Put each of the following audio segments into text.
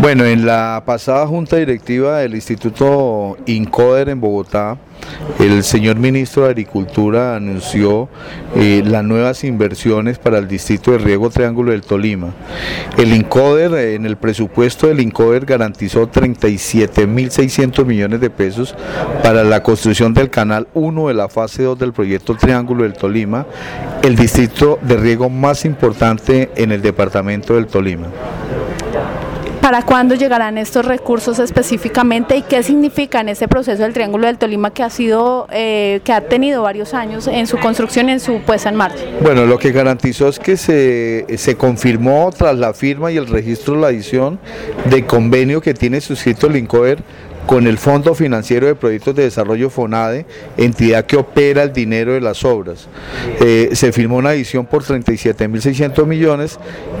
Bueno, en la pasada junta directiva del Instituto INCODER en Bogotá, el señor ministro de Agricultura anunció eh, las nuevas inversiones para el distrito de riego Triángulo del Tolima. El INCODER, en el presupuesto del INCODER garantizó 37.600 millones de pesos para la construcción del canal 1 de la fase 2 del proyecto Triángulo del Tolima, el distrito de riego más importante en el departamento del Tolima. ¿Para cuándo llegarán estos recursos específicamente y qué significa en ese proceso del Triángulo del Tolima que ha sido, eh, que ha tenido varios años en su construcción y en su puesta en marcha? Bueno, lo que garantizó es que se, se confirmó tras la firma y el registro de la adición de convenio que tiene suscrito el INCOER con el Fondo Financiero de Proyectos de Desarrollo FONADE, entidad que opera el dinero de las obras. Eh, se firmó una adición por 37.600 millones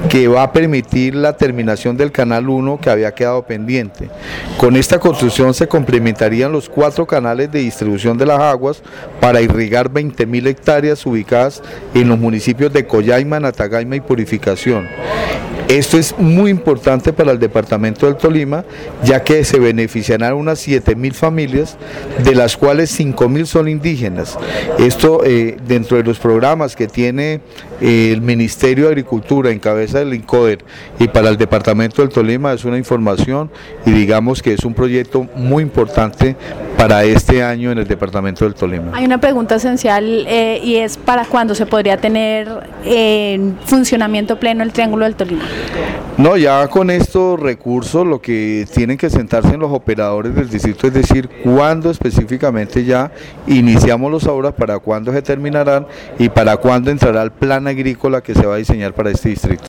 que va a permitir la terminación del Canal 1 que había quedado pendiente. Con esta construcción se complementarían los cuatro canales de distribución de las aguas para irrigar 20.000 hectáreas ubicadas en los municipios de Coyaima, Natagaima y Purificación. Esto es muy importante para el departamento del Tolima, ya que se beneficiarán unas 7 mil familias, de las cuales 5 mil son indígenas. Esto eh, dentro de los programas que tiene eh, el Ministerio de Agricultura en cabeza del INCODER y para el departamento del Tolima es una información y digamos que es un proyecto muy importante para este año en el departamento del Tolima. Hay una pregunta esencial eh, y es para cuándo se podría tener en funcionamiento pleno el Triángulo del Tolima. No, ya con estos recursos lo que tienen que sentarse en los operadores del distrito es decir, cuándo específicamente ya iniciamos las obras, para cuándo se terminarán y para cuándo entrará el plan agrícola que se va a diseñar para este distrito.